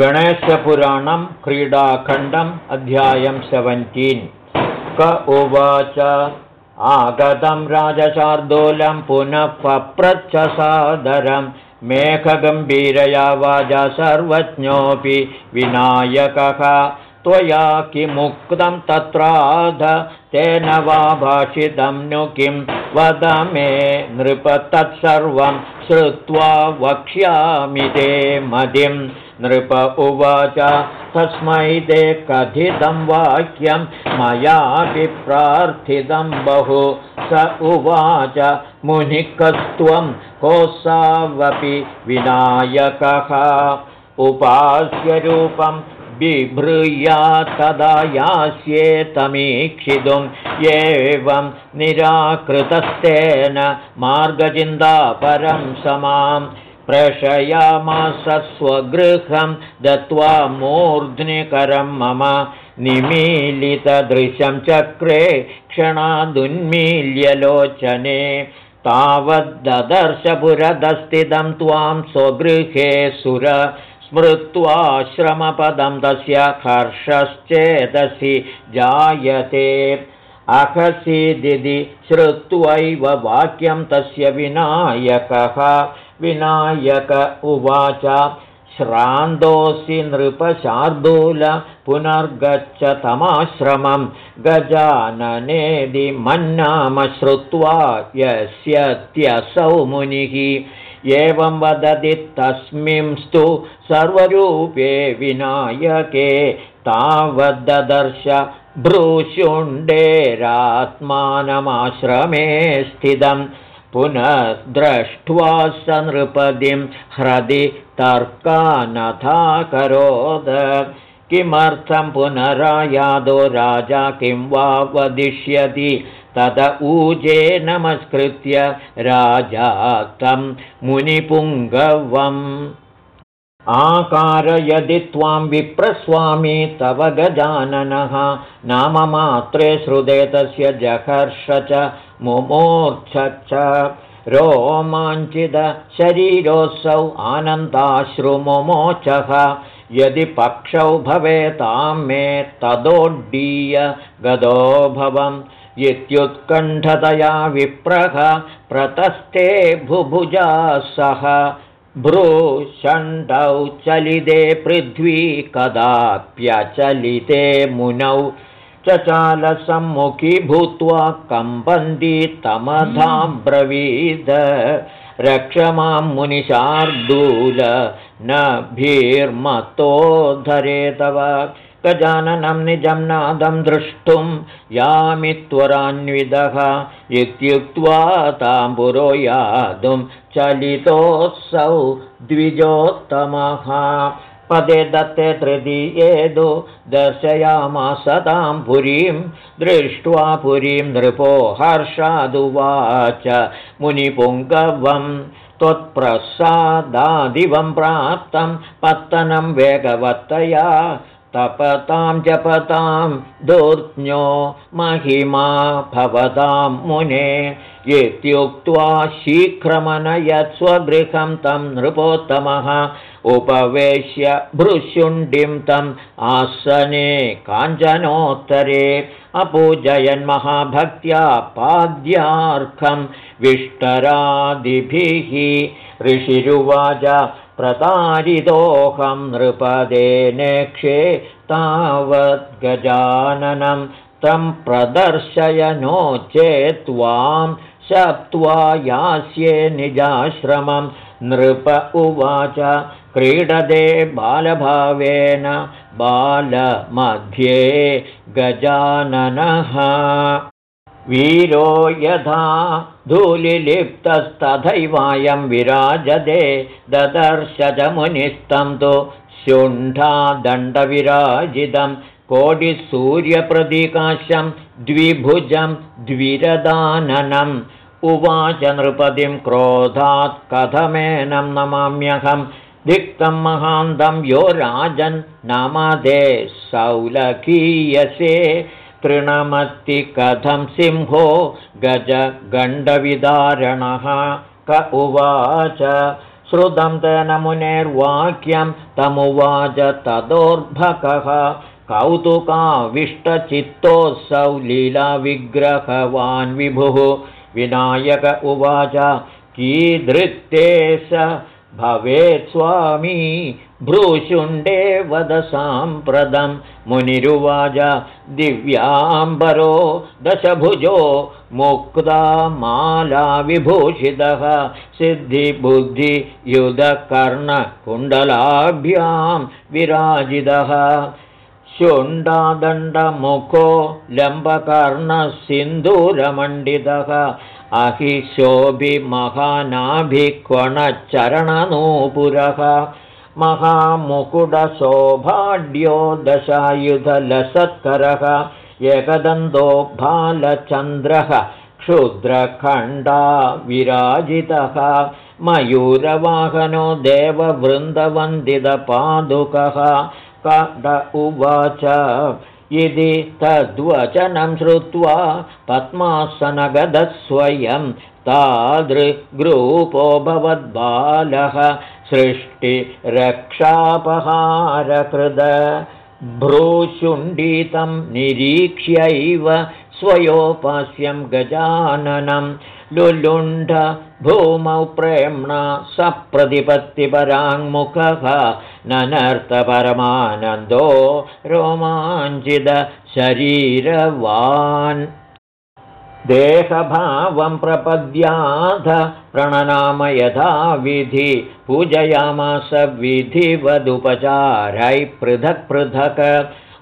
गणेशपुराणं क्रीडाखण्डम् अध्यायं सेवन्टीन् क उवाच आगतं राजशार्दूलं पुनः पप्रच्छ सादरं मेघगम्भीरया वाजा सर्वज्ञोऽपि विनायकः त्वया किमुक्तं तत्राध तेन वा भाषितं नु किं वद मे नृप तत्सर्वं श्रुत्वा वक्ष्यामि ते मदिं। नृप उवाच तस्मै ते कथितं वाक्यं मयापि प्रार्थितं बहु। स उवाच मुनिकस्त्वं कोऽसावपि विनायकः। उपास्यरूपं बिभृया तदा यास्येतमीक्षितुम् एवं निराकृतस्तेन मार्गचिन्तापरं समां प्रशयामास स्वगृहं दत्त्वा मूर्ध्निकरं मम निमीलितदृशं चक्रे क्षणादुन्मील्यलोचने तावद्ददर्शपुरदस्थितं त्वां स्वगृहे सुर स्मृत्वाश्रमपदं तस्य हर्षश्चेदसि जायते। अहसिदिति श्रुत्वैव वाक्यं तस्य विनायकः। विनायक उवाच श्रान्तोऽसि नृपशार्दूल पुनर्गच्छ तमाश्रमं। गजाननेदि मन्नाम श्रुत्वा यस्यत्यसौ मुनिः एवं वदति तस्मिंस्तु सर्वरूपे विनायके तावद्दर्श भ्रूशुण्डेरात्मानमाश्रमे स्थितं पुनः दृष्ट्वा स नृपदिं ह्रदि तर्कानथाकरोद। किमर्थं पुनरायादो राजा किं वा वदिष्यति तद ऊजे नमस्कृत्य राजा तं मुनिपुङ्गवम्। आकारयदि त्वां विप्रस्वामी तव गजाननः नाममात्रे श्रुते तस्य जहर्ष च मुमूर्छ च। रोमाञ्चिदशरीरोऽसौ आनन्दाश्रुमुमोचः यदि पक्षौ भवेतां मे तदोड्डीय गदो भवम् इत्युत्कण्ठतया विप्रः प्रतस्ते भुभुजा सह। भ्रूषण्डौ चलिते पृथ्वी कदाप्यचलिते मुनौ। चचालसम्मुखी भूत्वा कम्पन्ति तमधां ब्रवीद रक्ष मां मुनिशार्दूल न भीर्मतोद्धरे तव गजाननं निजं नादं द्रष्टुं यामि त्वरान्विदः। इत्युक्त्वा ताम्बुरो यातुं चलितोऽसौ द्विजोत्तमः। पदे दत्ते तृतीयेदो दर्शयामास तां पुरीं दृष्ट्वा पुरीं नृपो हर्षादुवाच। मुनिपुङ्गवं त्वत्प्रसादादिवं प्राप्तं पत्तनं वेगवत्तया तपतां जपतां दूर्ज्ञो महिमा भवतां मुने। इत्युक्त्वा शीघ्रमनयत् स्वगृहं तं नृपोत्तमः उपवेश्य भृशुण्डिं तम् आसने काञ्चनोत्तरे अपूजयन्महाभक्त्या पाद्यार्कं विष्टरादिभिः। ऋषिरुवाच प्रतारितोऽहं नृपदे नेक्षे तावद्गजाननं तं प्रदर्शय नो चेत्त्वां शप्त्वा यास्ये निजाश्रमं। नृप उवाच क्रीडते बालभावेन बालमध्ये गजाननः वीरो यथा धूलिलिप्तस्तथैवायं विराजते ददर्श च मुनिस्तं तु शुण्ठादण्डविराजितं कोटिसूर्यप्रतिकाशं द्विभुजं द्विरदाननम्। उवाच नृपतिं क्रोधात् कथमेनं नमाम्यहं धिक्तं महान्तं यो राजन् नमदे सौलकीयसे तृणमत्ति कथं सिंहो गजगण्डविदारणः क उवाच श्रुतं तेन मुनेर्वाक्यं तमुवाच तदोर्भकः। कौतुकाविष्टचित्तोऽसौ लीलाविग्रहवान् विभुः। विनायक उवाच कीदृक्ते स भवेत् स्वामी भ्रूशुण्डे वद साम्प्रदं मुनिरुवाच दिव्याम्बरो दशभुजो मुक्ता माला विभूषितः। सिद्धिबुद्धियुधकर्णकुण्डलाभ्यां विराजितः। शुण्डादण्डमुखो लम्बकर्णसिन्दूरमण्डितः अहिशोभिमहानाभिक्वणचरणनूपुरः महामुकुटसौभाढ्यो दशायुधलसत्करः एकदन्तो बालचन्द्रः क्षुद्रखण्डा विराजितः मयूरवाहनो देववृन्दवन्दितपादुकः कद उवाच इति तद्वचनं श्रुत्वा पद्मासनगदस्वयं तादृग्रूपो भवद्बालः सृष्टिरक्षापहारकृद भ्रूशुण्डितं निरीक्ष्यैव स्वयोपास्यं गजाननं लुलुण्ठ भूमौ प्रेम्णा सप्रतिपत्तिपराङ्मुखः ननर्तपरमानन्दो रोमाञ्चितशरीरवान् देहभावं प्रपद्याध प्रणनाम यथा विधि पूजयामास विधिवदुपचारै पृथक् पृथक्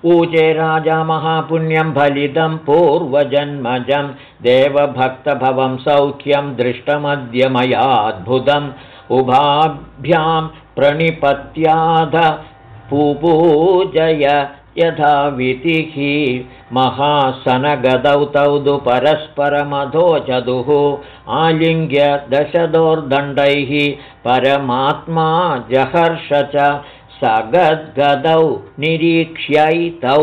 ऊचे राजा महापुण्यं फलितं पूर्वजन्मजं देवभक्तभवं सौख्यं दृष्टमद्य मयाद्भुतम् उभाभ्यां प्रणिपत्याध पुपूजय यथा वितिः महासनगदौ तौ दु परस्परमधो चतुः आलिङ्ग्य दशदोर्दण्डैः परमात्मा जहर्ष च सगद्गदौ निरीक्ष्यैतौ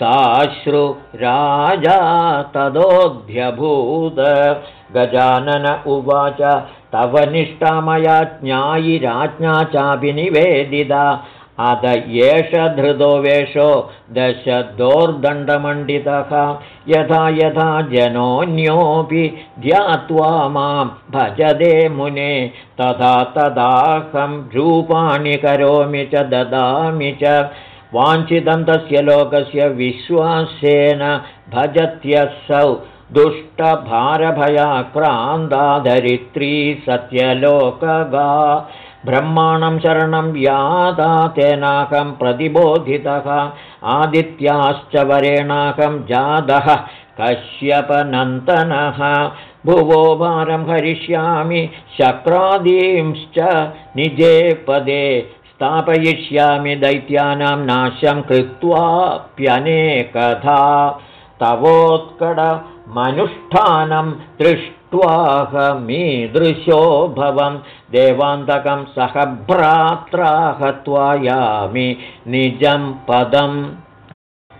साश्रु राजा तदोऽभ्यभूद। गजानन उवाच तव निष्ठा मया ज्ञायिराज्ञा चापि निवेदिता अध एष धृतो वेषो दशदोर्दण्डमण्डितः। यथा यथा जनोऽन्योऽपि ध्यात्वा मां भजदे मुने तथा तदाहं रूपाणि करोमि च ददामि च। वाञ्छितं तस्य लोकस्य विश्वासेन भजत्यसौ दुष्टभारभयाक्रान्ताधरित्री सत्यलोकगा ब्रह्माणं शरणं यादा तेनाकं प्रतिबोधितः आदित्याश्च वरेणाकं जातः कश्यपनन्तनः भुवो भारं हरिष्यामि शक्रादींश्च निजे पदे स्थापयिष्यामि दैत्यानां नाशं कृत्वाप्यनेकधा। तवोत्कटमनुष्ठानं दृष्ट्वाहमीदृशो भवं। देवान्तकं सह भ्रात्राहत्वायामि निजं पदम्।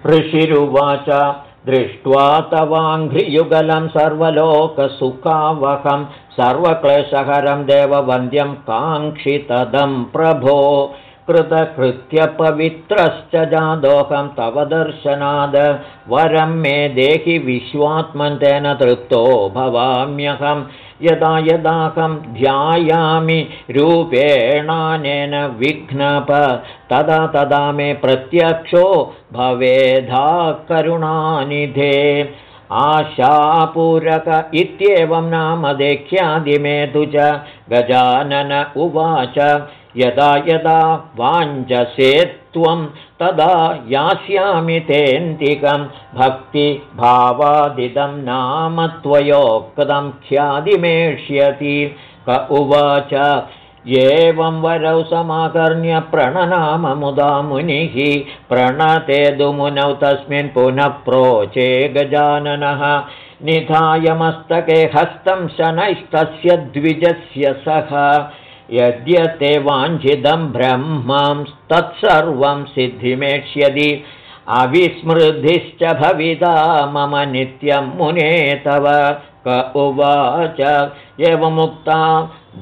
ऋषिरुवाच दृष्ट्वा तवाङ्घ्रियुगलं सर्वलोकसुखावहं। सर्वक्लेशहरं देववन्द्यं काङ्क्षितदं प्रभो कृतकृत्यपवित्रश्च जादोहं तव दर्शनाद। वरं मे देहि विश्वात्मन्तेन तृप्तो भवाम्यहं। यदा यदाहं ध्यायामि रूपेणानेन विघ्नप तदा तदा मे प्रत्यक्षो भवेधा करुणानिधे। आशापूरक इत्येवं नाम देख्यादिमे तु च। गजानन उवाच यदा यदा वाञ्छसे त्वं तदा यास्यामि तेऽन्तिकं भक्तिभावादिदं नाम त्वयोक्तं ख्यादिमेष्यति क उवाच एवं वरौ समाकर्ण्य प्रणनाममुदा मुनिः प्रणते दुमुनौ तस्मिन् पुनः प्रोचे गजाननः। निधाय हस्तं शनैस्तस्य द्विजस्य सह यद्यते वाञ्छितं ब्रह्मां तत्सर्वं सिद्धिमेष्यति। अविस्मृतिश्च भविता मम नित्यं मुने तव। क उवाच एवमुक्ता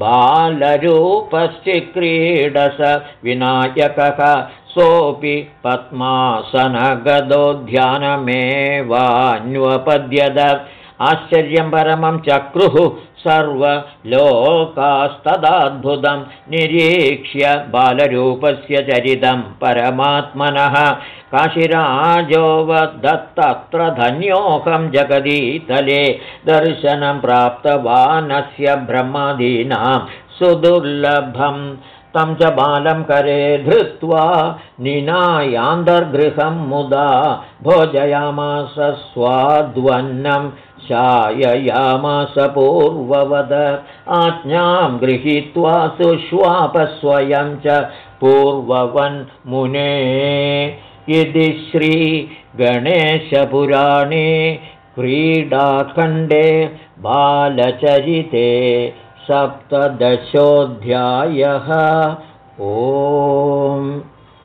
बालरूपश्चिक्रीडस विनायकः सोऽपि पद्मासनगदो ध्यानमेवान्वपद्यत आश्चर्यं परमं चक्रुः सर्वलोकास्तदाद्भुतं निरीक्ष्य बालरूपस्य चरितं परमात्मनः। काशिराजोवदत्तत्र धन्योऽहं जगदीतले। दर्शनं प्राप्तवानस्य ब्रह्मादीनां सुदुर्लभम् तं च बालं करे धृत्वा निनायान्तर्गृहं मुदा भोजयामास स्वाद्वन्नं शाययामास पूर्ववद। आज्ञां गृहीत्वा सुष्वापस्वयं च पूर्ववन्मुने यदि श्रीगणेशपुराणे क्रीडाखण्डे बालचरिते सप्तदशोऽध्यायः। ओम्